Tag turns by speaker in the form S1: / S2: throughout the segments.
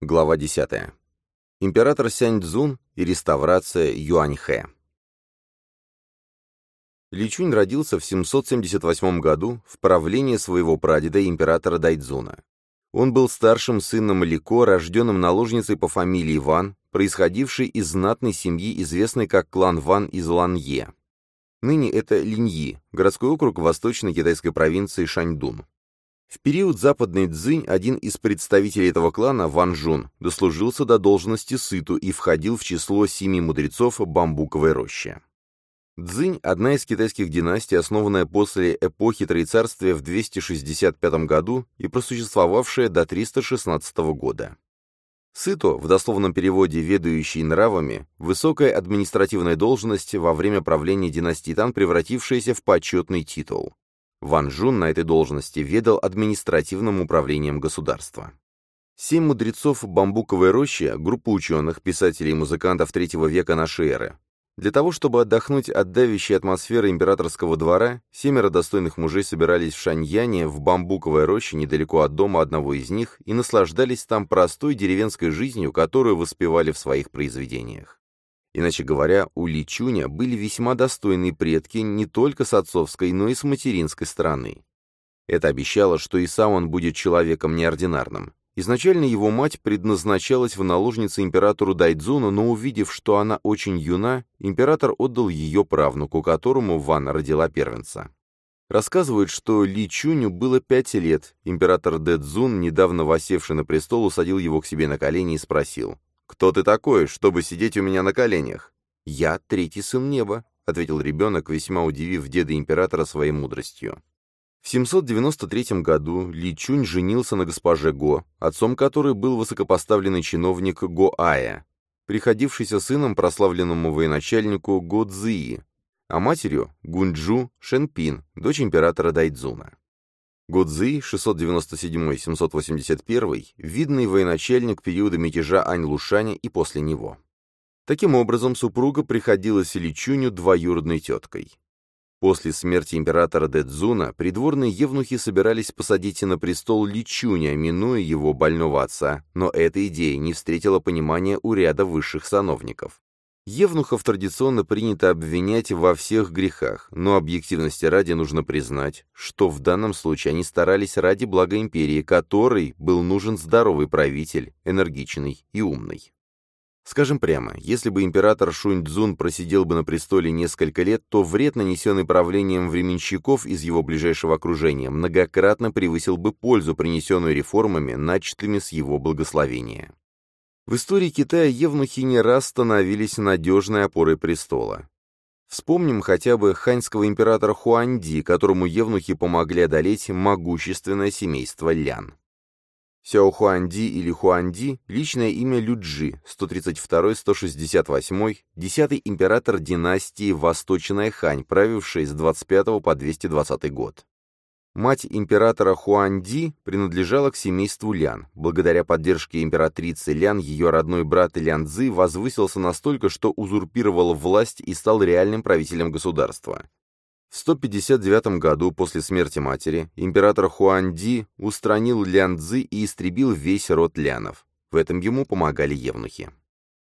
S1: Глава 10. Император Сяньцзун и реставрация Юаньхэ. Личунь родился в 778 году в правлении своего прадеда императора Дайдзуна. Он был старшим сыном Лико, рожденным наложницей по фамилии Ван, происходившей из знатной семьи, известной как клан Ван из Ланье. Ныне это Линьи, городской округ восточной китайской провинции Шаньдун. В период Западной Цзинь один из представителей этого клана, Ван Жун, дослужился до должности сыту и входил в число семи мудрецов бамбуковой рощи. Цзинь – одна из китайских династий, основанная после эпохи Троецарствия в 265 году и просуществовавшая до 316 года. Сыто, в дословном переводе «ведающий нравами», высокая административная должность во время правления династии Тан, превратившаяся в почетный титул. Ван Жун на этой должности ведал административным управлением государства. Семь мудрецов бамбуковой рощи, группа ученых, писателей и музыкантов третьего века нашей эры. Для того, чтобы отдохнуть от давящей атмосферы императорского двора, семеро достойных мужей собирались в Шаньяне, в бамбуковой роще, недалеко от дома одного из них, и наслаждались там простой деревенской жизнью, которую воспевали в своих произведениях. Иначе говоря, у Личуня были весьма достойные предки не только с отцовской, но и с материнской стороны. Это обещало, что и сам он будет человеком неординарным. Изначально его мать предназначалась в наложнице императору Дайдзуну, но увидев, что она очень юна, император отдал ее правнуку, которому Ван родила первенца. Рассказывают, что Ли Чуню было пять лет. Император Дэдзун, недавно восевший на престол, усадил его к себе на колени и спросил, «Кто ты такой, чтобы сидеть у меня на коленях?» «Я третий сын неба», — ответил ребенок, весьма удивив деда императора своей мудростью. В 793 году Ли Чунь женился на госпоже Го, отцом которой был высокопоставленный чиновник Го Ая, приходившийся сыном прославленному военачальнику Го Цзии, а матерью — Гунджу Шенпин, дочь императора Дайдзуна. Годзи, 697-781, видный военачальник периода мятежа Ань-Лушаня и после него. Таким образом, супруга приходилась Личуню двоюродной теткой. После смерти императора Дэдзуна придворные евнухи собирались посадить на престол Личуня, минуя его больного отца, но эта идея не встретила понимания у ряда высших сановников. Евнухов традиционно принято обвинять во всех грехах, но объективности ради нужно признать, что в данном случае они старались ради блага империи, которой был нужен здоровый правитель, энергичный и умный. Скажем прямо, если бы император Шунь-Дзун просидел бы на престоле несколько лет, то вред, нанесенный правлением временщиков из его ближайшего окружения, многократно превысил бы пользу, принесенную реформами, начатыми с его благословения. В истории Китая евнухи не раз становились надежной опорой престола. Вспомним хотя бы ханьского императора Хуанди, которому евнухи помогли одолеть могущественное семейство Лян. Сяо Хуанди или Хуанди – личное имя Люджи, 132-168, десятый император династии Восточная Хань, правивший с 25 по 220 год. Мать императора Хуанди принадлежала к семейству Лян. Благодаря поддержке императрицы Лян ее родной брат Лян Цзы возвысился настолько, что узурпировал власть и стал реальным правителем государства. В 159 году после смерти матери император Хуанди устранил Лян Цзы и истребил весь род Лянов. В этом ему помогали евнухи.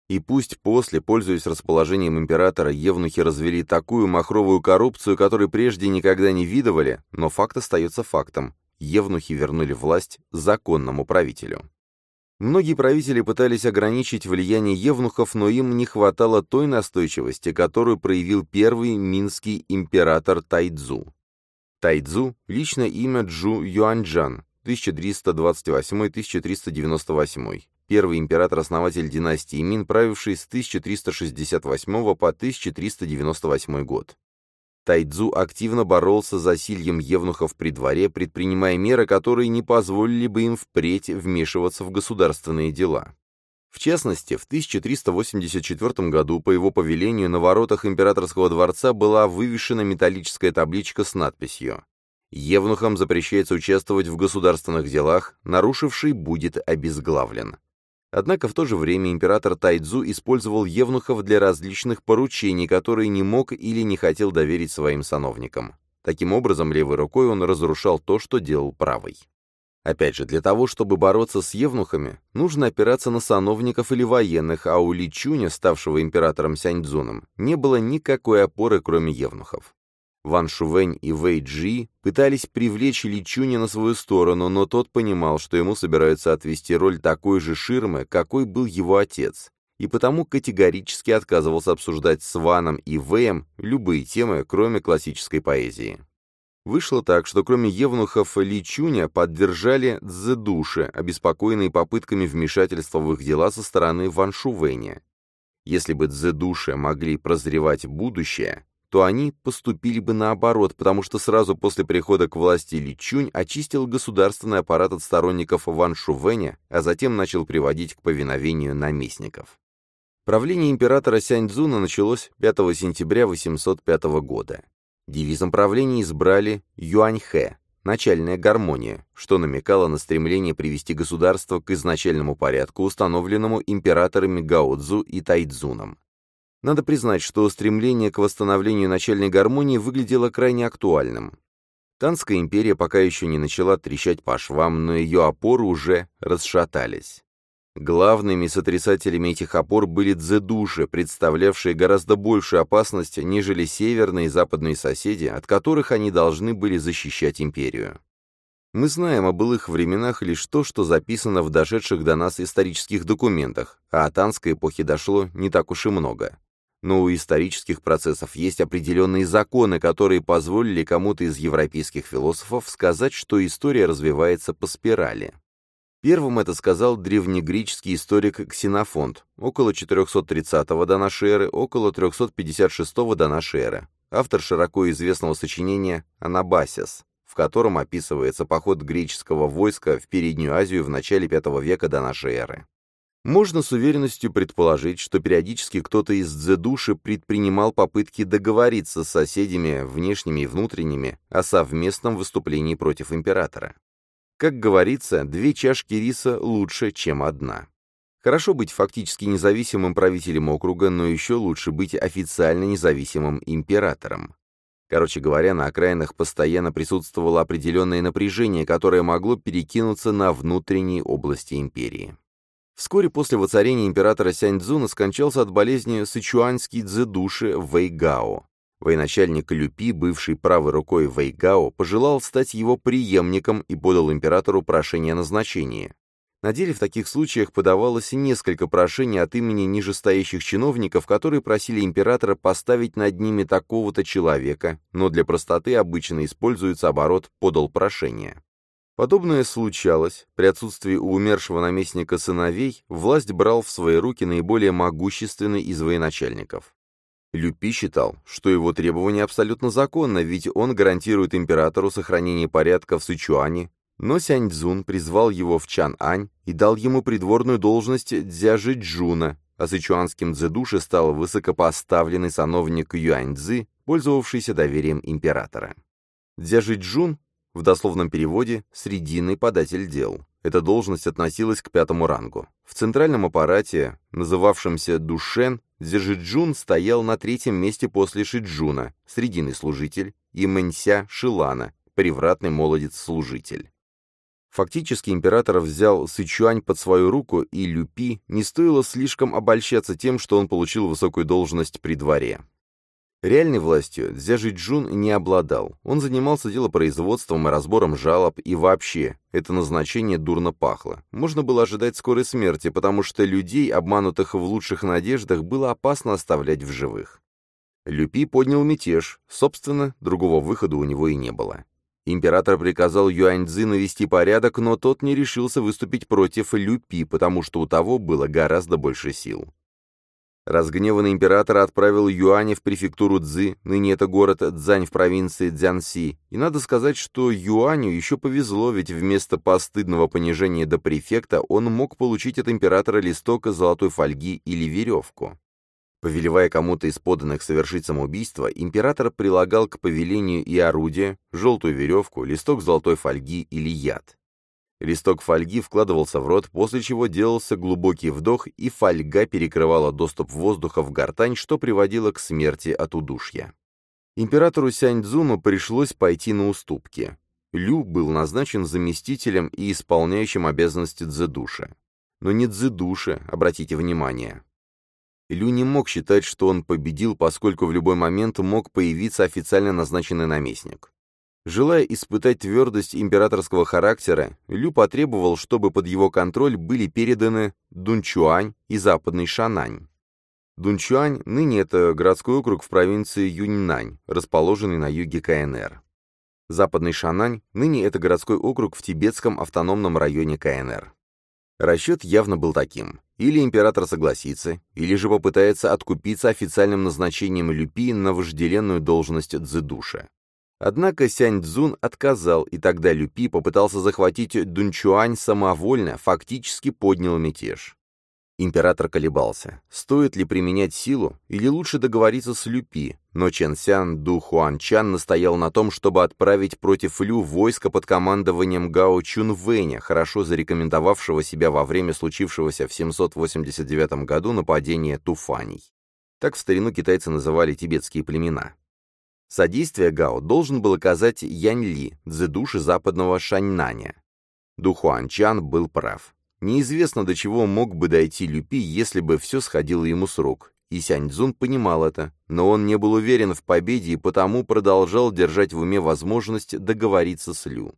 S1: И пусть после, пользуясь расположением императора, евнухи развели такую махровую коррупцию, которую прежде никогда не видывали, но факт остается фактом. Евнухи вернули власть законному правителю. Многие правители пытались ограничить влияние евнухов, но им не хватало той настойчивости, которую проявил первый минский император Тайцзу. Тайцзу – личное имя Джу Юаньчжан, 1328-1398, первый император-основатель династии Мин, правивший с 1368 по 1398 год. Тайцзу активно боролся за сильем евнухов при дворе, предпринимая меры, которые не позволили бы им впредь вмешиваться в государственные дела. В частности, в 1384 году по его повелению на воротах императорского дворца была вывешена металлическая табличка с надписью «Евнухам запрещается участвовать в государственных делах, нарушивший будет обезглавлен». Однако в то же время император Тайцзу использовал евнухов для различных поручений, которые не мог или не хотел доверить своим сановникам. Таким образом, левой рукой он разрушал то, что делал правой. Опять же, для того, чтобы бороться с евнухами, нужно опираться на сановников или военных, а у Ли Чуня, ставшего императором Сяньцзуном, не было никакой опоры, кроме евнухов. Ван Шувэнь и Вэй Джи пытались привлечь Ли Чуня на свою сторону, но тот понимал, что ему собираются отвести роль такой же ширмы, какой был его отец, и потому категорически отказывался обсуждать с Ваном и Вэем любые темы, кроме классической поэзии. Вышло так, что кроме евнухов Ли Чуня поддержали Цзэдуши, обеспокоенные попытками вмешательства в их дела со стороны Ван Шувэня. Если бы Цзэдуши могли прозревать будущее, то они поступили бы наоборот, потому что сразу после прихода к власти Ли Чунь очистил государственный аппарат от сторонников Ван Шувэня, а затем начал приводить к повиновению наместников. Правление императора Сяньцзуна началось 5 сентября 805 года. Девизом правления избрали Юаньхэ – начальная гармония, что намекало на стремление привести государство к изначальному порядку, установленному императорами Гаодзу и Тайцзуном. Надо признать, что стремление к восстановлению начальной гармонии выглядело крайне актуальным. Танская империя пока еще не начала трещать по швам, но ее опоры уже расшатались. Главными сотрясателями этих опор были дзедуши, представлявшие гораздо большую опасность, нежели северные и западные соседи, от которых они должны были защищать империю. Мы знаем о былых временах лишь то, что записано в дошедших до нас исторических документах, а о Танской эпохе дошло не так уж и много. Но у исторических процессов есть определенные законы, которые позволили кому-то из европейских философов сказать, что история развивается по спирали. Первым это сказал древнегреческий историк Ксенофонт, около 430 до эры, около 356 до эры, автор широко известного сочинения «Анабасис», в котором описывается поход греческого войска в Переднюю Азию в начале V века до эры. Можно с уверенностью предположить, что периодически кто-то из дзедуши предпринимал попытки договориться с соседями, внешними и внутренними, о совместном выступлении против императора. Как говорится, две чашки риса лучше, чем одна. Хорошо быть фактически независимым правителем округа, но еще лучше быть официально независимым императором. Короче говоря, на окраинах постоянно присутствовало определенное напряжение, которое могло перекинуться на внутренние области империи. Вскоре после воцарения императора Сяньцзуна скончался от болезни сычуанский дзэдуши Вэйгао. Военачальник Люпи, бывший правой рукой Вэйгао, пожелал стать его преемником и подал императору прошение о назначении. На деле в таких случаях подавалось несколько прошений от имени нижестоящих чиновников, которые просили императора поставить над ними такого-то человека, но для простоты обычно используется оборот «подал прошение». Подобное случалось. При отсутствии у умершего наместника сыновей власть брал в свои руки наиболее могущественный из военачальников. Люпи считал, что его требование абсолютно законно, ведь он гарантирует императору сохранение порядка в Сычуане, но Сяньцзун призвал его в Чан-Ань и дал ему придворную должность Дзяжи Джуна, а сычуанским дзэдуше стал высокопоставленный сановник Юаньцзы, пользовавшийся доверием императора. Дзяжи Джун в дословном переводе «срединный податель дел». Эта должность относилась к пятому рангу. В центральном аппарате, называвшемся Душен, Дзержиджун стоял на третьем месте после Шиджуна, срединный служитель, и Мэнься Шилана, привратный молодец-служитель. Фактически император взял Сычуань под свою руку, и Люпи не стоило слишком обольщаться тем, что он получил высокую должность при дворе. Реальной властью Дзяжи Джун не обладал. Он занимался делопроизводством и разбором жалоб, и вообще, это назначение дурно пахло. Можно было ожидать скорой смерти, потому что людей, обманутых в лучших надеждах, было опасно оставлять в живых. Люпи поднял мятеж, собственно, другого выхода у него и не было. Император приказал Юаньцзы навести порядок, но тот не решился выступить против Люпи, потому что у того было гораздо больше сил. Разгневанный император отправил Юаня в префектуру Цзы, ныне это город Цзань в провинции Цзянси, и надо сказать, что Юаню еще повезло, ведь вместо постыдного понижения до префекта он мог получить от императора листок золотой фольги или веревку. Повелевая кому-то из подданных совершить самоубийство, император прилагал к повелению и орудие, желтую веревку, листок золотой фольги или яд. Листок фольги вкладывался в рот, после чего делался глубокий вдох, и фольга перекрывала доступ воздуха в гортань, что приводило к смерти от удушья. Императору Сяньцзуну пришлось пойти на уступки. Лю был назначен заместителем и исполняющим обязанности Цзэдуша. Но не Цзэдуша, обратите внимание. Лю не мог считать, что он победил, поскольку в любой момент мог появиться официально назначенный наместник. Желая испытать твердость императорского характера, Лю потребовал, чтобы под его контроль были переданы Дунчуань и Западный Шанань. Дунчуань ныне это городской округ в провинции Юньнань, расположенный на юге КНР. Западный Шанань ныне это городской округ в тибетском автономном районе КНР. Расчет явно был таким. Или император согласится, или же попытается откупиться официальным назначением Люпи на вожделенную должность Цзэдуша. Однако Сянь Цзун отказал, и тогда Люпи попытался захватить Дунчуань самовольно, фактически поднял мятеж. Император колебался, стоит ли применять силу или лучше договориться с Люпи, но Чен Сян Ду Хуанчан настоял на том, чтобы отправить против Лю войско под командованием Гао Чун Вэня, хорошо зарекомендовавшего себя во время случившегося в 789 году нападения туфаней. Так в старину китайцы называли тибетские племена. Содействие Гао должен был оказать Янь Ли, дзэдуши западного Шаньнаня. Ду Хуанчан был прав. Неизвестно, до чего мог бы дойти Люпи, если бы все сходило ему с рук. И Сяньцзун понимал это, но он не был уверен в победе и потому продолжал держать в уме возможность договориться с Лю.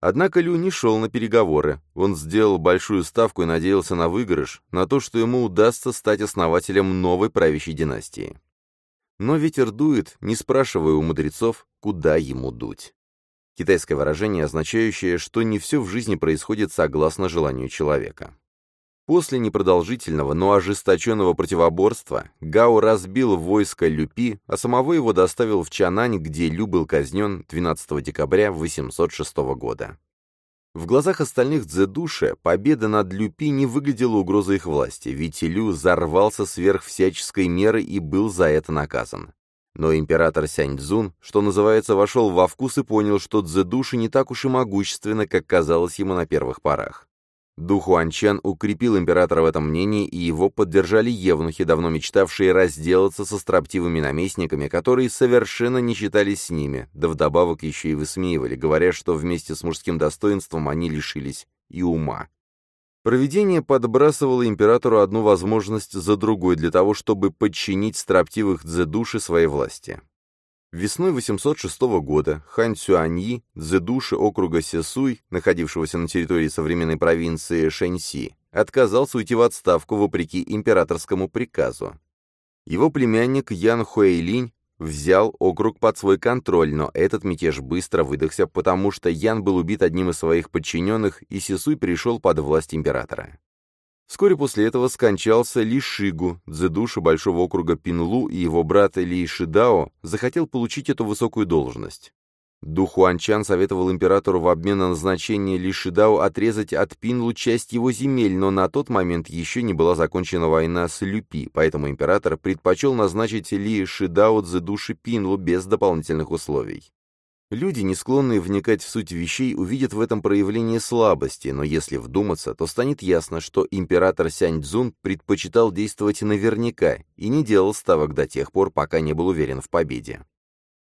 S1: Однако Лю не шел на переговоры. Он сделал большую ставку и надеялся на выигрыш, на то, что ему удастся стать основателем новой правящей династии. Но ветер дует, не спрашивая у мудрецов, куда ему дуть. Китайское выражение, означающее, что не все в жизни происходит согласно желанию человека. После непродолжительного, но ожесточенного противоборства Гао разбил войско Люпи, а самого его доставил в Чанань, где Лю был казнен 12 декабря 806 года. В глазах остальных Цзэдуша победа над Люпи не выглядела угрозой их власти, ведь Лю зарвался сверх всяческой меры и был за это наказан. Но император Сяньцзун, что называется, вошел во вкус и понял, что Цзэдуши не так уж и могущественно, как казалось ему на первых порах. Духу Анчан укрепил императора в этом мнении, и его поддержали евнухи, давно мечтавшие разделаться со строптивыми наместниками, которые совершенно не считались с ними, да вдобавок еще и высмеивали, говоря, что вместе с мужским достоинством они лишились и ума. Провидение подбрасывало императору одну возможность за другой для того, чтобы подчинить строптивых дзедуши своей власти. Весной 806 года хан Цюаньи, дзедуши округа Сесуй, находившегося на территории современной провинции Шэньси, отказался уйти в отставку вопреки императорскому приказу. Его племянник Ян Хуэйлинь взял округ под свой контроль, но этот мятеж быстро выдохся, потому что Ян был убит одним из своих подчиненных, и Сисуй перешел под власть императора. Вскоре после этого скончался Ли Шигу, дзедуша большого округа Пинлу, и его брат Ли Шидао захотел получить эту высокую должность. Духуанчан советовал императору в обмен на назначение Ли Шидао отрезать от Пинлу часть его земель, но на тот момент еще не была закончена война с Люпи, поэтому император предпочел назначить Ли Шидао Цзэдуши Пинлу без дополнительных условий. Люди, не склонные вникать в суть вещей, увидят в этом проявление слабости, но если вдуматься, то станет ясно, что император Сянь Цзун предпочитал действовать наверняка и не делал ставок до тех пор, пока не был уверен в победе.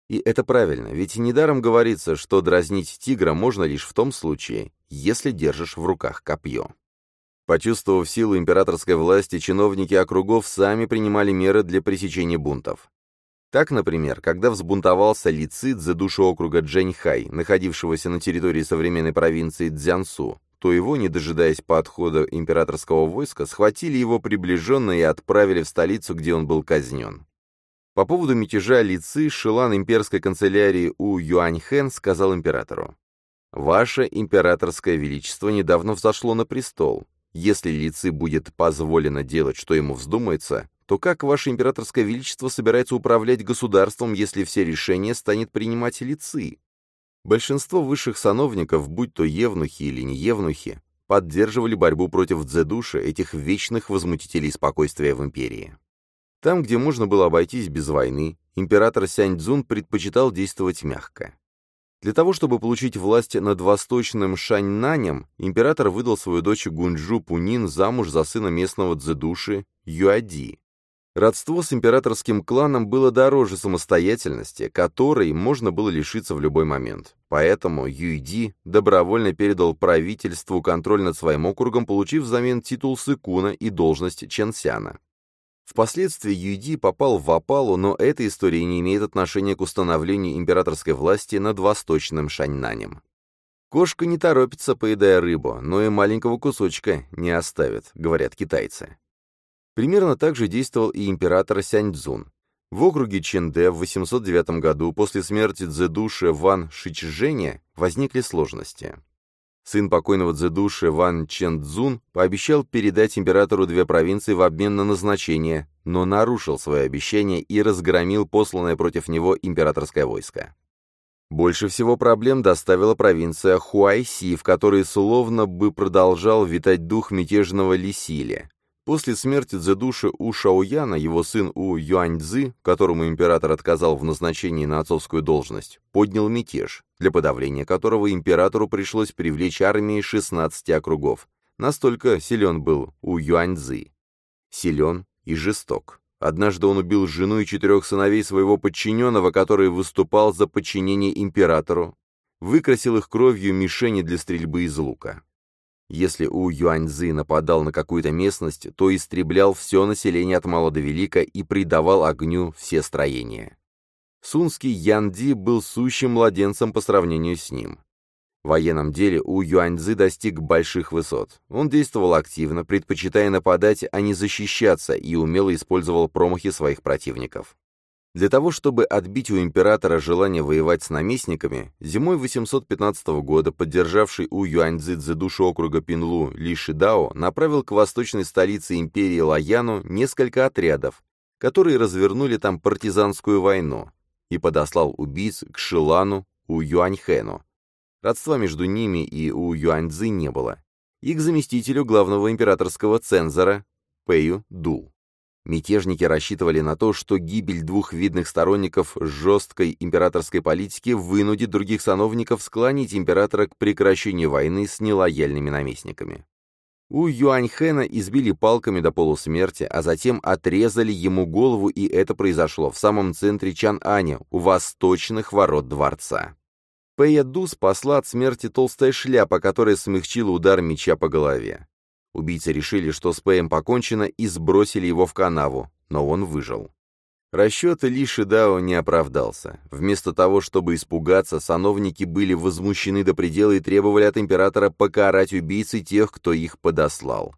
S1: И это правильно, ведь недаром говорится, что дразнить тигра можно лишь в том случае, если держишь в руках копье. Почувствовав силу императорской власти, чиновники округов сами принимали меры для пресечения бунтов. Так, например, когда взбунтовался Ли Ци за душу округа Джэньхай, находившегося на территории современной провинции Цзянсу, то его, не дожидаясь подхода императорского войска, схватили его приближенно и отправили в столицу, где он был казнен. По поводу мятежа Лицы Шилан имперской канцелярии У Юаньхэн сказал императору. «Ваше императорское величество недавно взошло на престол. Если Лицы будет позволено делать, что ему вздумается, то как ваше императорское величество собирается управлять государством, если все решения станет принимать Лицы?» Большинство высших сановников, будь то евнухи или не евнухи, поддерживали борьбу против дзедуши, этих вечных возмутителей спокойствия в империи. Там, где можно было обойтись без войны, император Сяньцзун предпочитал действовать мягко. Для того, чтобы получить власть над восточным Шаньнанем, император выдал свою дочь Гунджу Пунин замуж за сына местного дзедуши Юади. Родство с императорским кланом было дороже самостоятельности, которой можно было лишиться в любой момент. Поэтому Юйди добровольно передал правительству контроль над своим округом, получив взамен титул Сыкуна и должность Ченсяна. Впоследствии Юйди попал в опалу, но эта история не имеет отношения к установлению императорской власти над восточным Шаньнанем. Кошка не торопится, поедая рыбу, но и маленького кусочка не оставит, говорят китайцы. Примерно так же действовал и император Сяньцзун. В округе Чэнде в 809 году после смерти Цзэдуши Ван Шичжэня возникли сложности. Сын покойного Цзэдуши Ван Чэнцзун пообещал передать императору две провинции в обмен на назначение, но нарушил свое обещание и разгромил посланное против него императорское войско. Больше всего проблем доставила провинция Хуайси, в которой словно бы продолжал витать дух мятежного Лисиля. После смерти Цзэдуши У Шаояна его сын У Юаньцзы, которому император отказал в назначении на отцовскую должность, поднял мятеж, для подавления которого императору пришлось привлечь армии 16 округов. Настолько силен был У Юаньцзы. Силен и жесток. Однажды он убил жену и четырех сыновей своего подчиненного, который выступал за подчинение императору, выкрасил их кровью мишени для стрельбы из лука. Если У Юаньзы нападал на какую-то местность, то истреблял все население от мала до велика и придавал огню все строения. Сунский Янди был сущим младенцем по сравнению с ним. В военном деле У Юаньзы достиг больших высот. Он действовал активно, предпочитая нападать, а не защищаться, и умело использовал промахи своих противников. Для того, чтобы отбить у императора желание воевать с наместниками, зимой 815 года поддержавший у Юаньцзы душу округа Пинлу Ли Шидао направил к восточной столице империи Лаяну несколько отрядов, которые развернули там партизанскую войну, и подослал убийц к Шилану У Юаньхэну. Родства между ними и У Юаньцзы не было. И к заместителю главного императорского цензора Пэю Ду. Мятежники рассчитывали на то, что гибель двух видных сторонников жесткой императорской политики вынудит других сановников склонить императора к прекращению войны с нелояльными наместниками. У Юаньхэна избили палками до полусмерти, а затем отрезали ему голову, и это произошло в самом центре Чан-Аня, у восточных ворот дворца. Пэйяду спасла от смерти толстая шляпа, которая смягчила удар меча по голове. Убийцы решили, что с Пэем покончено, и сбросили его в канаву, но он выжил. Расчет Ли Шидао не оправдался. Вместо того, чтобы испугаться, сановники были возмущены до предела и требовали от императора покарать убийцы тех, кто их подослал.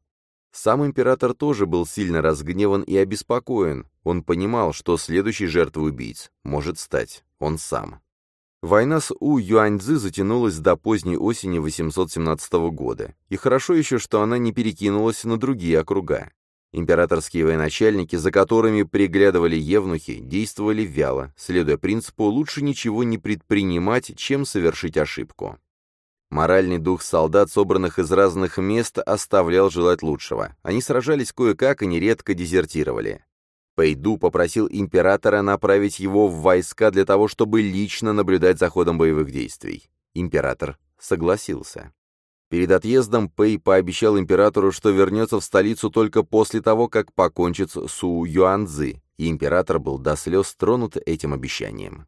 S1: Сам император тоже был сильно разгневан и обеспокоен. Он понимал, что следующей жертвой убийц может стать он сам. Война с У Юаньцзы затянулась до поздней осени 817 года, и хорошо еще, что она не перекинулась на другие округа. Императорские военачальники, за которыми приглядывали евнухи, действовали вяло, следуя принципу «лучше ничего не предпринимать, чем совершить ошибку». Моральный дух солдат, собранных из разных мест, оставлял желать лучшего. Они сражались кое-как и нередко дезертировали. Пэйду попросил императора направить его в войска для того, чтобы лично наблюдать за ходом боевых действий. Император согласился. Перед отъездом Пэй пообещал императору, что вернется в столицу только после того, как покончит с Су Юанзы, и император был до слез тронут этим обещанием.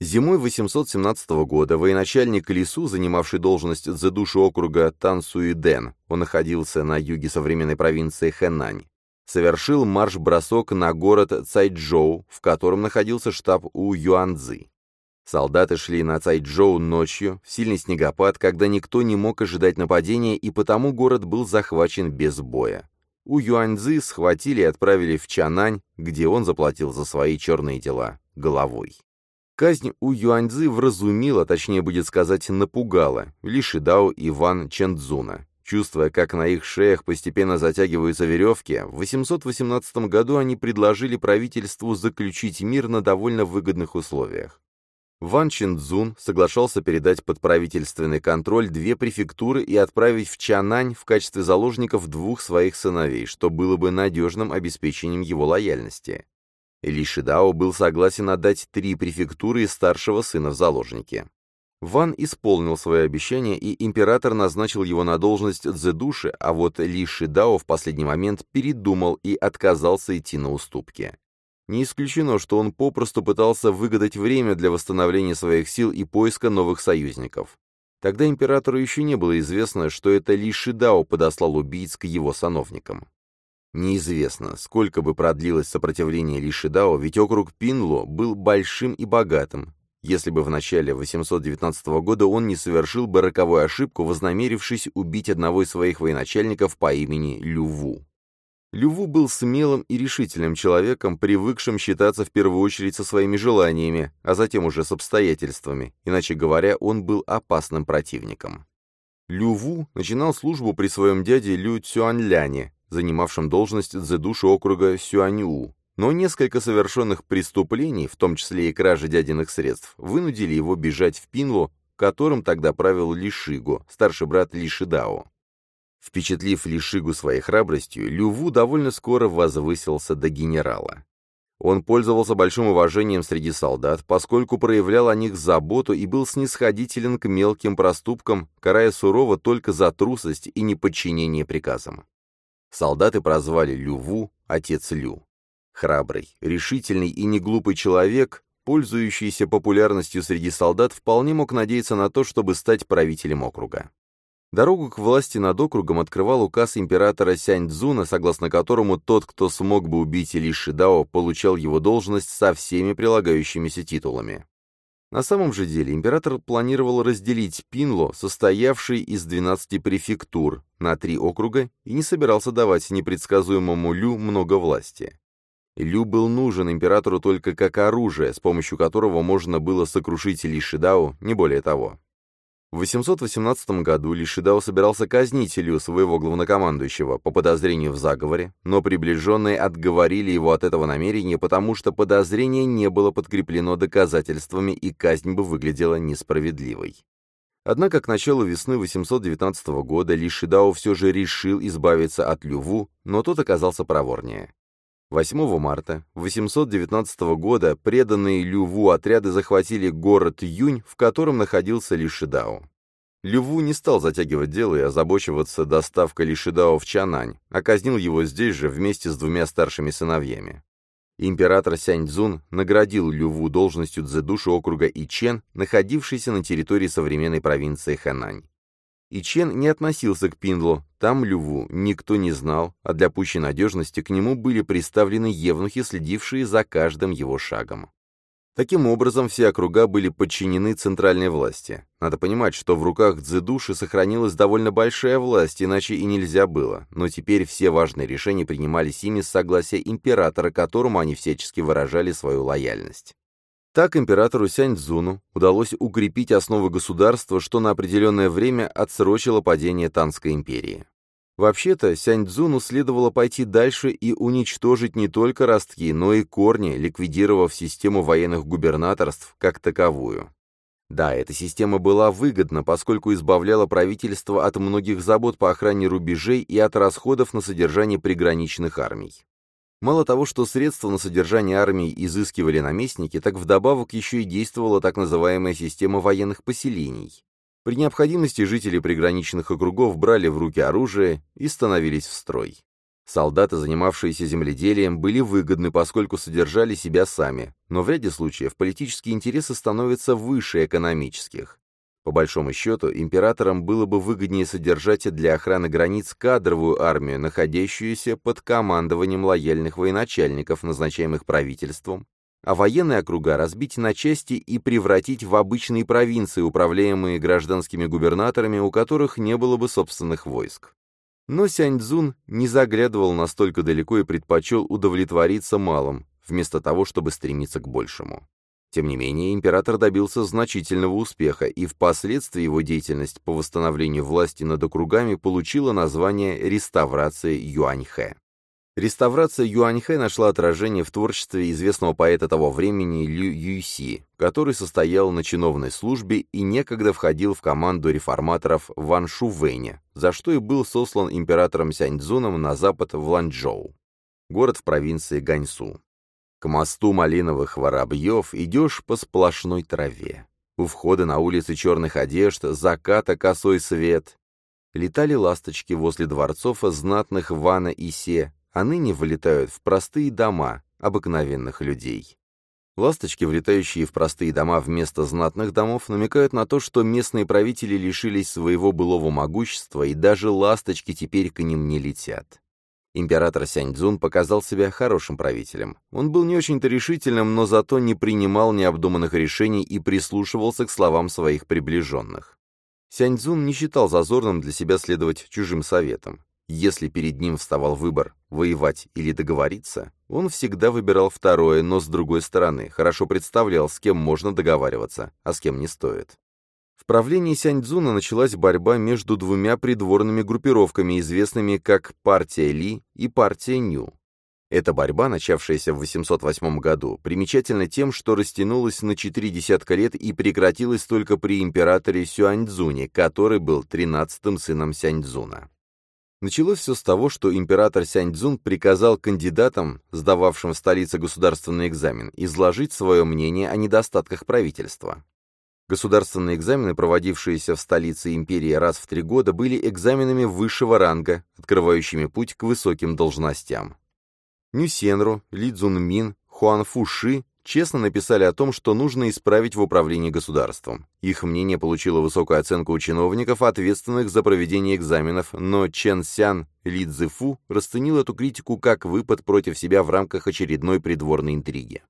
S1: Зимой 817 года военачальник Лису, занимавший должность за душу округа Тансуиден, он находился на юге современной провинции Хэнань, совершил марш-бросок на город Цайчжоу, в котором находился штаб у Юанцзы. Солдаты шли на Цайчжоу ночью, в сильный снегопад, когда никто не мог ожидать нападения, и потому город был захвачен без боя. У Юаньцзы схватили и отправили в Чанань, где он заплатил за свои черные дела головой. Казнь у Юаньцзы вразумила, точнее будет сказать, напугала Ли Шидао и Ван Чэнцзуна. Чувствуя, как на их шеях постепенно затягиваются веревки, в 818 году они предложили правительству заключить мир на довольно выгодных условиях. Ван Чинцзун соглашался передать под правительственный контроль две префектуры и отправить в Чанань в качестве заложников двух своих сыновей, что было бы надежным обеспечением его лояльности. Ли Шидао был согласен отдать три префектуры и старшего сына в заложники. Ван исполнил свое обещание, и император назначил его на должность Цзэдуши, а вот Ли Шидао в последний момент передумал и отказался идти на уступки. Не исключено, что он попросту пытался выгадать время для восстановления своих сил и поиска новых союзников. Тогда императору еще не было известно, что это Ли Шидао подослал убийц к его сановникам. Неизвестно, сколько бы продлилось сопротивление Ли Шидао, ведь округ Пинло был большим и богатым, если бы в начале 819 года он не совершил бы роковую ошибку, вознамерившись убить одного из своих военачальников по имени Люву. Люву был смелым и решительным человеком, привыкшим считаться в первую очередь со своими желаниями, а затем уже с обстоятельствами, иначе говоря, он был опасным противником. Люву начинал службу при своем дяде Лю Цюаньляне, занимавшем должность дзэдуши округа Сюаньу, но несколько совершенных преступлений, в том числе и кражи дядиных средств, вынудили его бежать в Пинлу, которым тогда правил Лишигу, старший брат Лишидао. Впечатлив Лишигу своей храбростью, Люву довольно скоро возвысился до генерала. Он пользовался большим уважением среди солдат, поскольку проявлял о них заботу и был снисходителен к мелким проступкам, карая сурово только за трусость и неподчинение приказам. Солдаты прозвали Люву «Отец Лю». Храбрый, решительный и неглупый человек, пользующийся популярностью среди солдат, вполне мог надеяться на то, чтобы стать правителем округа. Дорогу к власти над округом открывал указ императора Сяньцзуна, согласно которому тот, кто смог бы убить Ли Шидао, получал его должность со всеми прилагающимися титулами. На самом же деле император планировал разделить Пинло, состоявший из 12 префектур, на три округа и не собирался давать непредсказуемому Лю много власти. Лю был нужен императору только как оружие, с помощью которого можно было сокрушить Ли Шидао, не более того. В 818 году Ли Шидао собирался казнить Илью, своего главнокомандующего, по подозрению в заговоре, но приближенные отговорили его от этого намерения, потому что подозрение не было подкреплено доказательствами и казнь бы выглядела несправедливой. Однако к началу весны 819 года Ли Шидао все же решил избавиться от Люву, но тот оказался проворнее. 8 марта 819 года преданные Люву отряды захватили город Юнь, в котором находился Лишидао. Люву не стал затягивать дело и озабочиваться доставкой Лишидао в Чанань, а казнил его здесь же вместе с двумя старшими сыновьями. Император Сяньцзун наградил Люву должностью дзэдуши округа Ичен, находившейся на территории современной провинции Хэнань. И Чен не относился к Пинлу, там Люву никто не знал, а для пущей надежности к нему были представлены евнухи, следившие за каждым его шагом. Таким образом, все округа были подчинены центральной власти. Надо понимать, что в руках Цзэдуши сохранилась довольно большая власть, иначе и нельзя было, но теперь все важные решения принимались ими с согласия императора, которому они всячески выражали свою лояльность. Так императору Сяньцзуну удалось укрепить основы государства, что на определенное время отсрочило падение Танской империи. Вообще-то, Сяньцзуну следовало пойти дальше и уничтожить не только ростки, но и корни, ликвидировав систему военных губернаторств как таковую. Да, эта система была выгодна, поскольку избавляла правительство от многих забот по охране рубежей и от расходов на содержание приграничных армий. Мало того, что средства на содержание армии изыскивали наместники, так вдобавок еще и действовала так называемая система военных поселений. При необходимости жители приграничных округов брали в руки оружие и становились в строй. Солдаты, занимавшиеся земледелием, были выгодны, поскольку содержали себя сами, но в ряде случаев политические интересы становятся выше экономических. По большому счету, императорам было бы выгоднее содержать для охраны границ кадровую армию, находящуюся под командованием лояльных военачальников, назначаемых правительством, а военные округа разбить на части и превратить в обычные провинции, управляемые гражданскими губернаторами, у которых не было бы собственных войск. Но Сяньцзун не заглядывал настолько далеко и предпочел удовлетвориться малым, вместо того, чтобы стремиться к большему. Тем не менее, император добился значительного успеха, и впоследствии его деятельность по восстановлению власти над округами получила название «реставрация Юаньхэ». Реставрация Юаньхэ нашла отражение в творчестве известного поэта того времени Лю Юйси, который состоял на чиновной службе и некогда входил в команду реформаторов Ван Шувэня, за что и был сослан императором Сяньцзуном на запад в Ланчжоу, город в провинции Ганьсу. К мосту малиновых воробьев идешь по сплошной траве. У входа на улицы черных одежд, заката косой свет. Летали ласточки возле дворцов знатных Вана и Се, а ныне вылетают в простые дома обыкновенных людей. Ласточки, влетающие в простые дома вместо знатных домов, намекают на то, что местные правители лишились своего былого могущества, и даже ласточки теперь к ним не летят. Император Сяньцзун показал себя хорошим правителем. Он был не очень-то решительным, но зато не принимал необдуманных решений и прислушивался к словам своих приближенных. Сяньцзун не считал зазорным для себя следовать чужим советам. Если перед ним вставал выбор воевать или договориться, он всегда выбирал второе, но с другой стороны, хорошо представлял, с кем можно договариваться, а с кем не стоит. В правлении Сяньцзуна началась борьба между двумя придворными группировками, известными как партия Ли и партия Ню. Эта борьба, начавшаяся в 808 году, примечательна тем, что растянулась на четыре десятка лет и прекратилась только при императоре Сюаньцзуне, который был тринадцатым сыном Сяньцзуна. Началось все с того, что император Сяньцзун приказал кандидатам, сдававшим в столице государственный экзамен, изложить свое мнение о недостатках правительства. Государственные экзамены, проводившиеся в столице империи раз в три года, были экзаменами высшего ранга, открывающими путь к высоким должностям. Нюсенру, Ли Цзунмин, Хуан Фуши честно написали о том, что нужно исправить в управлении государством. Их мнение получило высокую оценку у чиновников, ответственных за проведение экзаменов, но Чен Сян Ли Цзэфу расценил эту критику как выпад против себя в рамках очередной придворной интриги.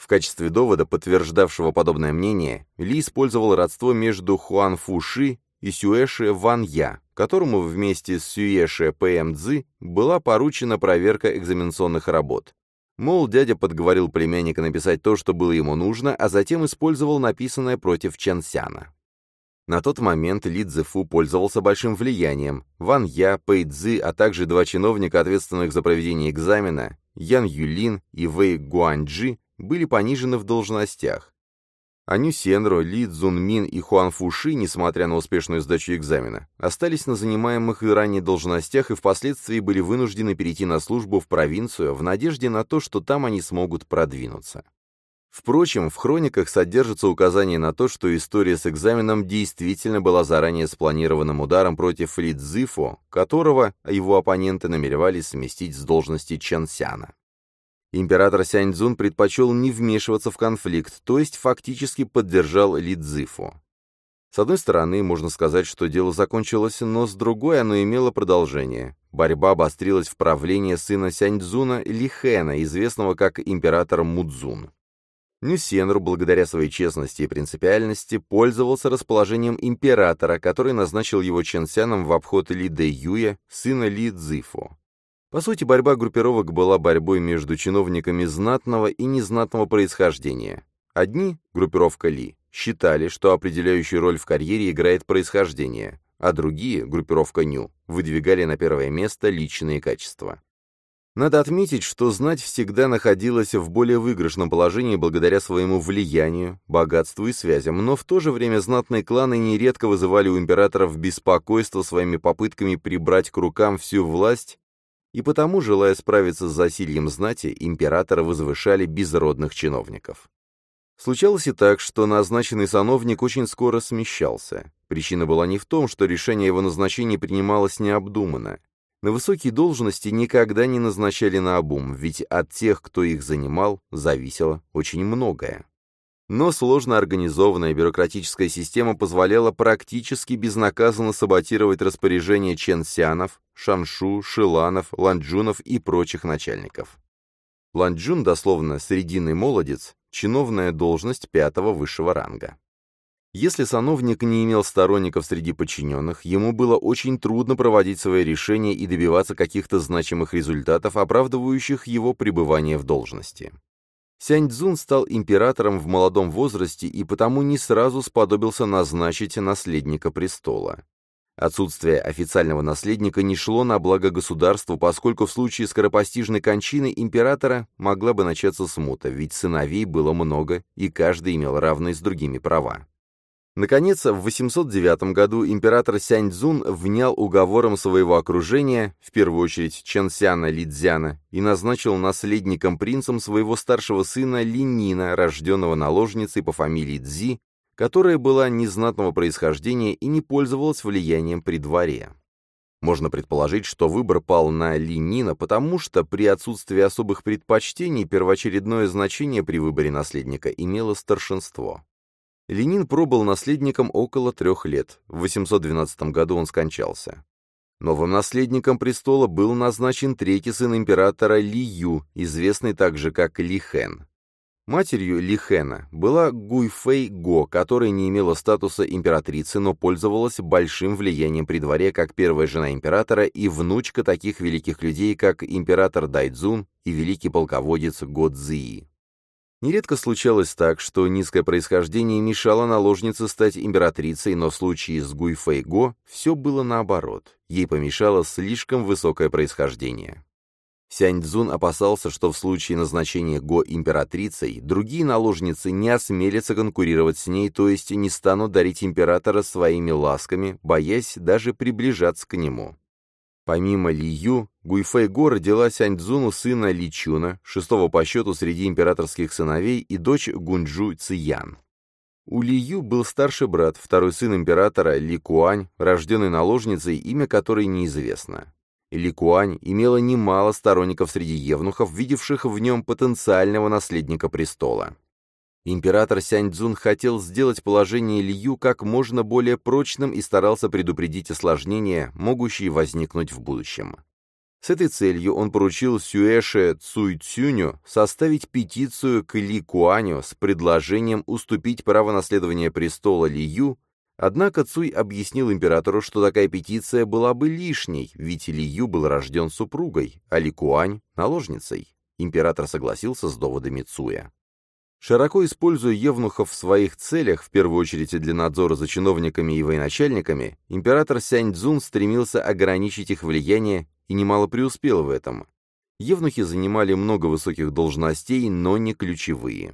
S1: В качестве довода, подтверждавшего подобное мнение, Ли использовал родство между Хуан Фуши и Сюэши Ван Я, которому вместе с Сюэши Пэм Цзы была поручена проверка экзаменационных работ. Мол, дядя подговорил племянника написать то, что было ему нужно, а затем использовал написанное против Чансяна. На тот момент Ли Цзэфу пользовался большим влиянием. Ван Я, Пэй Цзы, а также два чиновника, ответственных за проведение экзамена, Ян Юлин и Вэй Гуанджи, были понижены в должностях. Аню Сенро, Ли Цзунмин и Хуан Фуши, несмотря на успешную сдачу экзамена, остались на занимаемых и ранее должностях и впоследствии были вынуждены перейти на службу в провинцию в надежде на то, что там они смогут продвинуться. Впрочем, в хрониках содержится указание на то, что история с экзаменом действительно была заранее спланированным ударом против Ли Цзифо, которого его оппоненты намеревались сместить с должности Чансяна. Император Сяньцзун предпочел не вмешиваться в конфликт, то есть фактически поддержал Ли Цзифу. С одной стороны, можно сказать, что дело закончилось, но с другой оно имело продолжение. Борьба обострилась в правлении сына Сяньцзуна Ли Хэна, известного как император Мудзун. Нюсенру, благодаря своей честности и принципиальности, пользовался расположением императора, который назначил его Ченсяном в обход Ли Дэ Юя, сына Ли Цзифу. По сути, борьба группировок была борьбой между чиновниками знатного и незнатного происхождения. Одни, группировка Ли, считали, что определяющую роль в карьере играет происхождение, а другие, группировка Ню, выдвигали на первое место личные качества. Надо отметить, что знать всегда находилась в более выигрышном положении благодаря своему влиянию, богатству и связям, но в то же время знатные кланы нередко вызывали у императоров беспокойство своими попытками прибрать к рукам всю власть и потому, желая справиться с засильем знати, императора возвышали безродных чиновников. Случалось и так, что назначенный сановник очень скоро смещался. Причина была не в том, что решение его назначения принималось необдуманно. На высокие должности никогда не назначали наобум, ведь от тех, кто их занимал, зависело очень многое. Но сложно организованная бюрократическая система позволяла практически безнаказанно саботировать распоряжения ченсянов, шаншу, шиланов, ланджунов и прочих начальников. Ланджун, дословно «срединный молодец», чиновная должность пятого высшего ранга. Если сановник не имел сторонников среди подчиненных, ему было очень трудно проводить свои решения и добиваться каких-то значимых результатов, оправдывающих его пребывание в должности. Сяньцзун стал императором в молодом возрасте и потому не сразу сподобился назначить наследника престола. Отсутствие официального наследника не шло на благо государству, поскольку в случае скоропостижной кончины императора могла бы начаться смута, ведь сыновей было много, и каждый имел равные с другими права. Наконец, в 809 году император Сяньцзун внял уговором своего окружения, в первую очередь Чэнсяна Лидзяна, и назначил наследником принцем своего старшего сына Линина, рожденного наложницей по фамилии Цзи, которая была незнатного происхождения и не пользовалась влиянием при дворе. Можно предположить, что выбор пал на Ленина, потому что при отсутствии особых предпочтений первоочередное значение при выборе наследника имело старшинство. Ленин пробыл наследником около трех лет, в 812 году он скончался. Новым наследником престола был назначен третий сын императора Ли Ю, известный также как Ли Хэн. Матерью Лихена была Гуйфэй Го, которая не имела статуса императрицы, но пользовалась большим влиянием при дворе как первая жена императора и внучка таких великих людей, как император Дайдзун и великий полководец Го Цзии. Нередко случалось так, что низкое происхождение мешало наложнице стать императрицей, но в случае с Гуйфэй Го все было наоборот. Ей помешало слишком высокое происхождение. Сяньцзун опасался, что в случае назначения Го императрицей другие наложницы не осмелятся конкурировать с ней, то есть не станут дарить императора своими ласками, боясь даже приближаться к нему. Помимо Ли Ю, Гуйфэй Го родила Сяньцзуну сына Ли Чуна, шестого по счету среди императорских сыновей, и дочь Гунджу Циян. У Ли Ю был старший брат, второй сын императора Ли Куань, рожденный наложницей, имя которой неизвестно. Ликуань имела немало сторонников среди евнухов, видевших в нем потенциального наследника престола. Император Сяньцзун хотел сделать положение Лью как можно более прочным и старался предупредить осложнения, могущие возникнуть в будущем. С этой целью он поручил Сюэше Цуй Цюню составить петицию к Ли Куаню с предложением уступить право наследования престола Лию Однако Цуй объяснил императору, что такая петиция была бы лишней, ведь Ли Ю был рожден супругой, а Ли Куань — наложницей. Император согласился с доводами Цуя. Широко используя евнухов в своих целях, в первую очередь для надзора за чиновниками и военачальниками, император Сянь Цзун стремился ограничить их влияние и немало преуспел в этом. Евнухи занимали много высоких должностей, но не ключевые.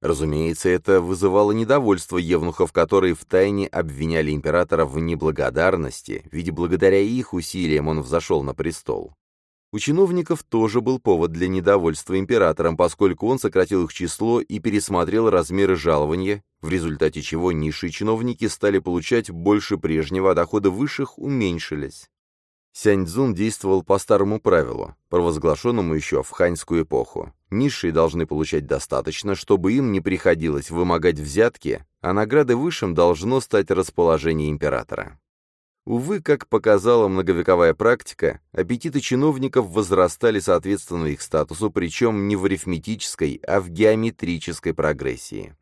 S1: Разумеется, это вызывало недовольство евнухов, которые втайне обвиняли императора в неблагодарности, ведь благодаря их усилиям он взошел на престол. У чиновников тоже был повод для недовольства императором, поскольку он сократил их число и пересмотрел размеры жалования, в результате чего низшие чиновники стали получать больше прежнего, а доходы высших уменьшились. Сяньцзун действовал по старому правилу, провозглашенному еще в ханьскую эпоху. Низшие должны получать достаточно, чтобы им не приходилось вымогать взятки, а наградой высшим должно стать расположение императора. Увы, как показала многовековая практика, аппетиты чиновников возрастали соответственно их статусу, причем не в арифметической, а в геометрической прогрессии.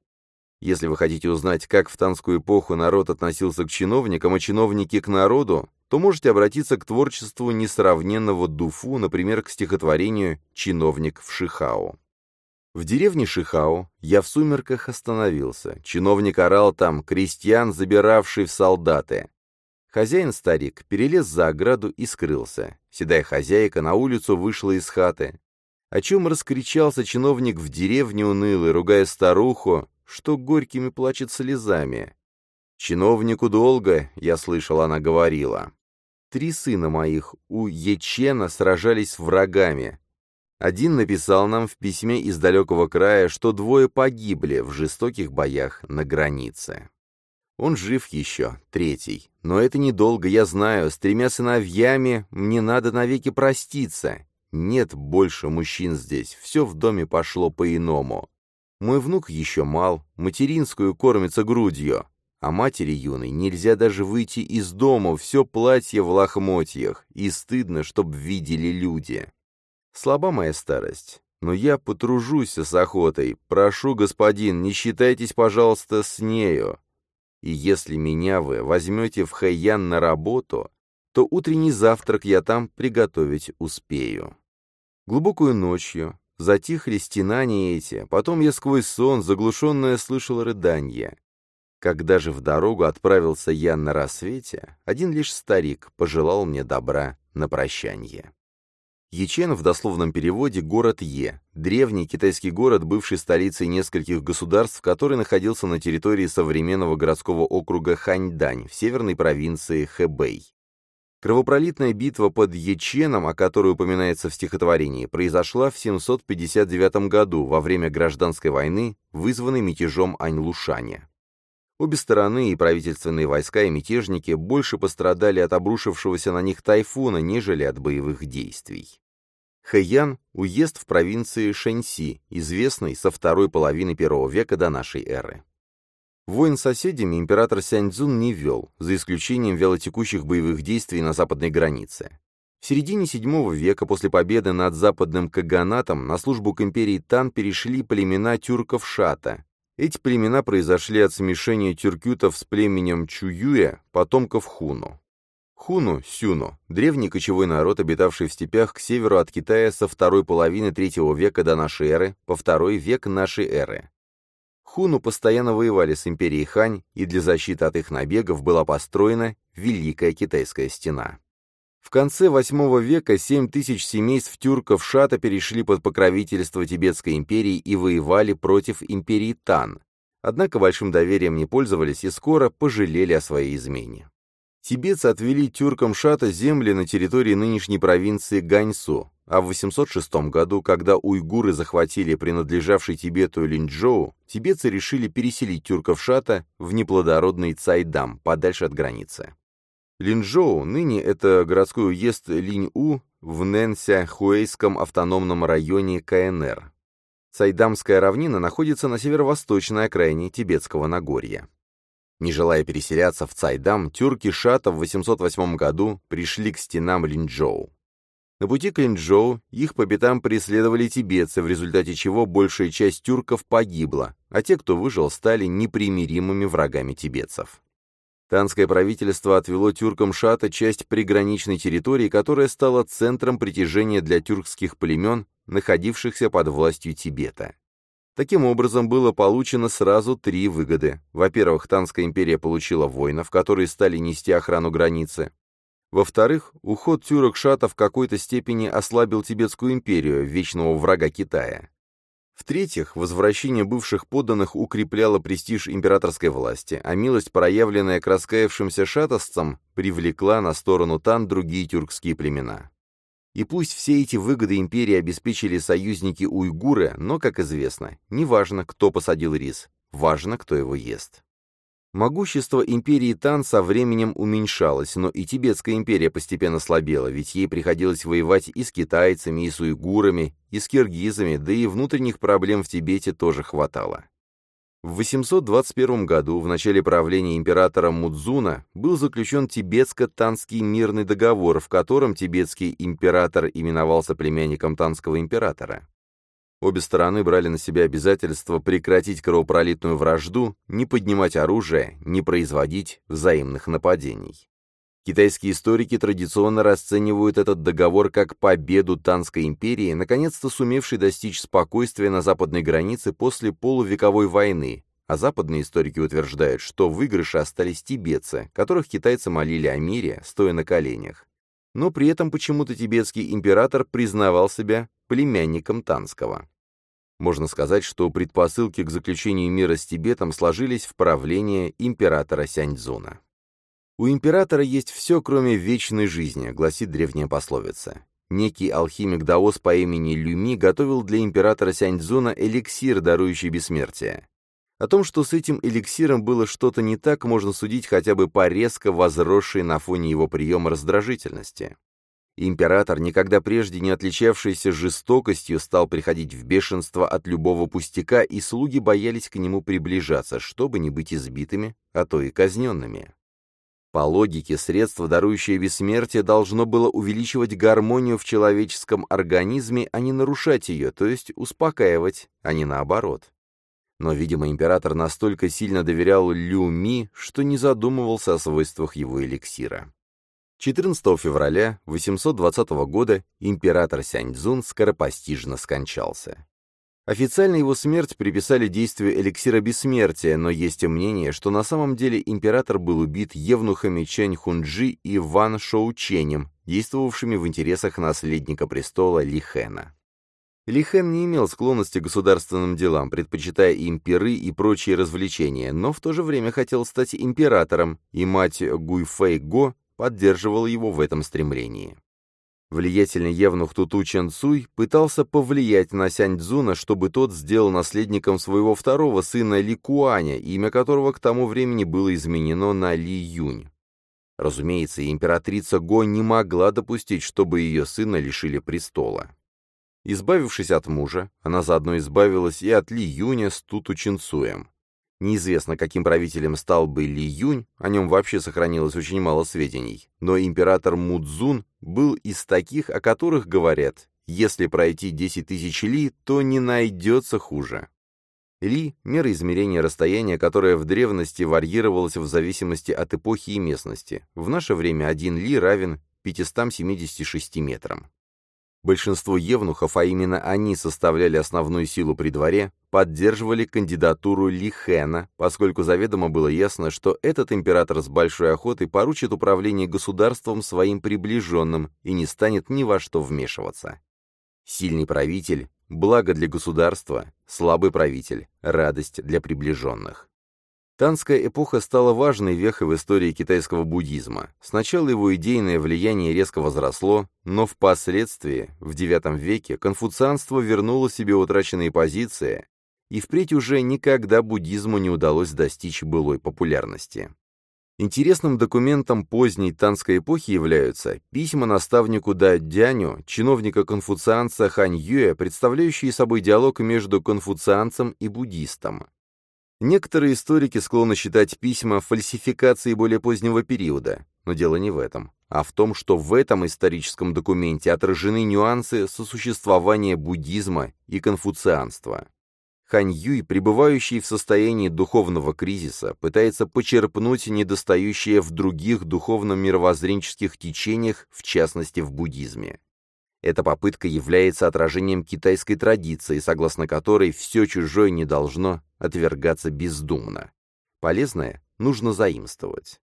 S1: Если вы хотите узнать, как в танскую эпоху народ относился к чиновникам, а чиновники к народу, то можете обратиться к творчеству несравненного Дуфу, например, к стихотворению «Чиновник в Шихао». В деревне Шихао я в сумерках остановился. Чиновник орал там, крестьян, забиравший в солдаты. Хозяин-старик перелез за ограду и скрылся. Седая хозяйка на улицу вышла из хаты. О чем раскричался чиновник в деревне унылый, ругая старуху, что горькими плачет слезами. «Чиновнику долго», — я слышал, она говорила. Три сына моих у Ечена сражались врагами. Один написал нам в письме из далекого края, что двое погибли в жестоких боях на границе. Он жив еще, третий. Но это недолго, я знаю, с тремя сыновьями мне надо навеки проститься. Нет больше мужчин здесь, все в доме пошло по-иному. Мой внук еще мал, материнскую кормится грудью, а матери юной нельзя даже выйти из дома, все платье в лохмотьях, и стыдно, чтоб видели люди. Слаба моя старость, но я потружусь с охотой. Прошу, господин, не считайтесь, пожалуйста, с нею. И если меня вы возьмете в Хэйян на работу, то утренний завтрак я там приготовить успею. Глубокую ночью затихли стенания эти, потом я сквозь сон, заглушенное, слышал рыданье. Когда же в дорогу отправился я на рассвете, один лишь старик пожелал мне добра на прощанье. Ячен в дословном переводе «город Е», древний китайский город, бывший столицей нескольких государств, который находился на территории современного городского округа Ханьдань в северной провинции Хэбэй. Кровопролитная битва под Яченом, о которой упоминается в стихотворении, произошла в 759 году во время гражданской войны, вызванной мятежом Аньлушаня. Обе стороны, и правительственные войска, и мятежники, больше пострадали от обрушившегося на них тайфуна, нежели от боевых действий. Хэйян – уезд в провинции Шэньси, известный со второй половины первого века до нашей эры. Войн с соседями император Сяньцзун не вел, за исключением вялотекущих боевых действий на западной границе. В середине VII века после победы над западным каганатом на службу к империи Тан перешли племена тюрков Шата, эти племена произошли от смешения тюркютов с племенем Чуюя, потомков Хуну. Хуну, Сюну, древний кочевой народ, обитавший в степях к северу от Китая со второй половины третьего века до нашей эры по второй век нашей эры. Хуну постоянно воевали с империей Хань, и для защиты от их набегов была построена Великая Китайская стена. В конце VIII века 7 тысяч семейств тюрков Шата перешли под покровительство Тибетской империи и воевали против империи Тан, однако большим доверием не пользовались и скоро пожалели о своей измене. Тибетцы отвели тюркам Шата земли на территории нынешней провинции Ганьсу, а в 806 году, когда уйгуры захватили принадлежавший Тибету Линчжоу, тибетцы решили переселить тюрков Шата в неплодородный Цайдам, подальше от границы. Линчжоу ныне это городской уезд Линь-У в Нэнся-Хуэйском автономном районе КНР. Сайдамская равнина находится на северо-восточной окраине Тибетского Нагорья. Не желая переселяться в Цайдам, тюрки Шата в 808 году пришли к стенам Линчжоу. На пути к Линчжоу их по пятам преследовали тибетцы, в результате чего большая часть тюрков погибла, а те, кто выжил, стали непримиримыми врагами тибетцев. Танское правительство отвело тюркам Шата часть приграничной территории, которая стала центром притяжения для тюркских племен, находившихся под властью Тибета. Таким образом, было получено сразу три выгоды. Во-первых, Танская империя получила воинов, которые стали нести охрану границы. Во-вторых, уход тюрок Шата в какой-то степени ослабил Тибетскую империю, вечного врага Китая. В-третьих, возвращение бывших подданных укрепляло престиж императорской власти, а милость, проявленная к раскаявшимся шатовцам, привлекла на сторону Тан другие тюркские племена. И пусть все эти выгоды империи обеспечили союзники уйгуры, но, как известно, не важно, кто посадил рис, важно, кто его ест. Могущество империи Тан со временем уменьшалось, но и Тибетская империя постепенно слабела, ведь ей приходилось воевать и с китайцами, и с уйгурами, и с киргизами, да и внутренних проблем в Тибете тоже хватало. В 821 году, в начале правления императора Мудзуна, был заключен Тибетско-Танский мирный договор, в котором тибетский император именовался племянником Танского императора. Обе стороны брали на себя обязательство прекратить кровопролитную вражду, не поднимать оружие, не производить взаимных нападений. Китайские историки традиционно расценивают этот договор как победу Танской империи, наконец-то сумевшей достичь спокойствия на западной границе после полувековой войны, а западные историки утверждают, что в выигрыше остались тибетцы, которых китайцы молили о мире, стоя на коленях. Но при этом почему-то тибетский император признавал себя племянником Танского. Можно сказать, что предпосылки к заключению мира с Тибетом сложились в правление императора Сяньцзуна. «У императора есть все, кроме вечной жизни», — гласит древняя пословица. Некий алхимик Даос по имени Люми готовил для императора Сяньцзуна эликсир, дарующий бессмертие. О том, что с этим эликсиром было что-то не так, можно судить хотя бы по резко возросшей на фоне его приема раздражительности. Император, никогда прежде не отличавшийся жестокостью, стал приходить в бешенство от любого пустяка, и слуги боялись к нему приближаться, чтобы не быть избитыми, а то и казненными. По логике, средство, дарующее бессмертие, должно было увеличивать гармонию в человеческом организме, а не нарушать ее, то есть успокаивать, а не наоборот. Но, видимо, император настолько сильно доверял Лю Ми, что не задумывался о свойствах его эликсира. 14 февраля 820 года император Сяньцзун скоропостижно скончался. Официально его смерть приписали действию эликсира бессмертия, но есть мнение, что на самом деле император был убит евнухами Чэнь Хунджи и Ван Шоученем, действовавшими в интересах наследника престола Ли Хэна. Ли Хэн не имел склонности к государственным делам, предпочитая им пиры и прочие развлечения, но в то же время хотел стать императором, и мать Гуйфэй Го поддерживала его в этом стремлении. Влиятельный евнух Туту Чен Цуй пытался повлиять на Сянь Цзуна, чтобы тот сделал наследником своего второго сына Ли Куаня, имя которого к тому времени было изменено на Ли Юнь. Разумеется, императрица Го не могла допустить, чтобы ее сына лишили престола. Избавившись от мужа, она заодно избавилась и от Ли Юня с Туту Чинцуем. Неизвестно, каким правителем стал бы Ли Юнь, о нем вообще сохранилось очень мало сведений, но император Мудзун был из таких, о которых говорят, если пройти 10 тысяч ли, то не найдется хуже. Ли – мера измерения расстояния, которое в древности варьировалось в зависимости от эпохи и местности. В наше время один ли равен 576 метрам. Большинство евнухов, а именно они составляли основную силу при дворе, поддерживали кандидатуру Ли Хэна, поскольку заведомо было ясно, что этот император с большой охотой поручит управление государством своим приближенным и не станет ни во что вмешиваться. Сильный правитель – благо для государства, слабый правитель – радость для приближенных. Танская эпоха стала важной вехой в истории китайского буддизма. Сначала его идейное влияние резко возросло, но впоследствии, в IX веке, конфуцианство вернуло себе утраченные позиции, и впредь уже никогда буддизму не удалось достичь былой популярности. Интересным документом поздней танской эпохи являются письма наставнику Да Дяню, чиновника-конфуцианца Хань Юэ, представляющие собой диалог между конфуцианцем и буддистом. Некоторые историки склонны считать письма фальсификацией более позднего периода, но дело не в этом, а в том, что в этом историческом документе отражены нюансы сосуществования буддизма и конфуцианства. Хань Юй, пребывающий в состоянии духовного кризиса, пытается почерпнуть недостающее в других духовно-мировоззренческих течениях, в частности в буддизме. Эта попытка является отражением китайской традиции, согласно которой все чужое не должно отвергаться бездумно. Полезное нужно заимствовать.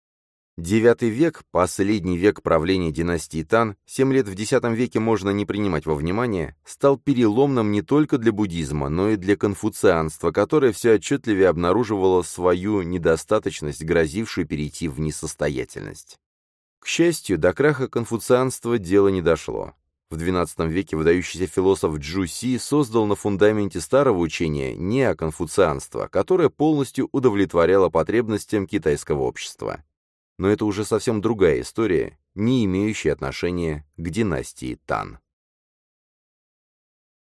S1: Девятый век, последний век правления династии Тан, семь лет в X веке можно не принимать во внимание, стал переломным не только для буддизма, но и для конфуцианства, которое все отчетливее обнаруживало свою недостаточность, грозившую перейти в несостоятельность. К счастью, до краха конфуцианства дело не дошло. В XII веке выдающийся философ Джу Си создал на фундаменте старого учения неоконфуцианство, которое полностью удовлетворяло потребностям китайского общества. Но это уже совсем другая история, не имеющая отношения к династии Тан.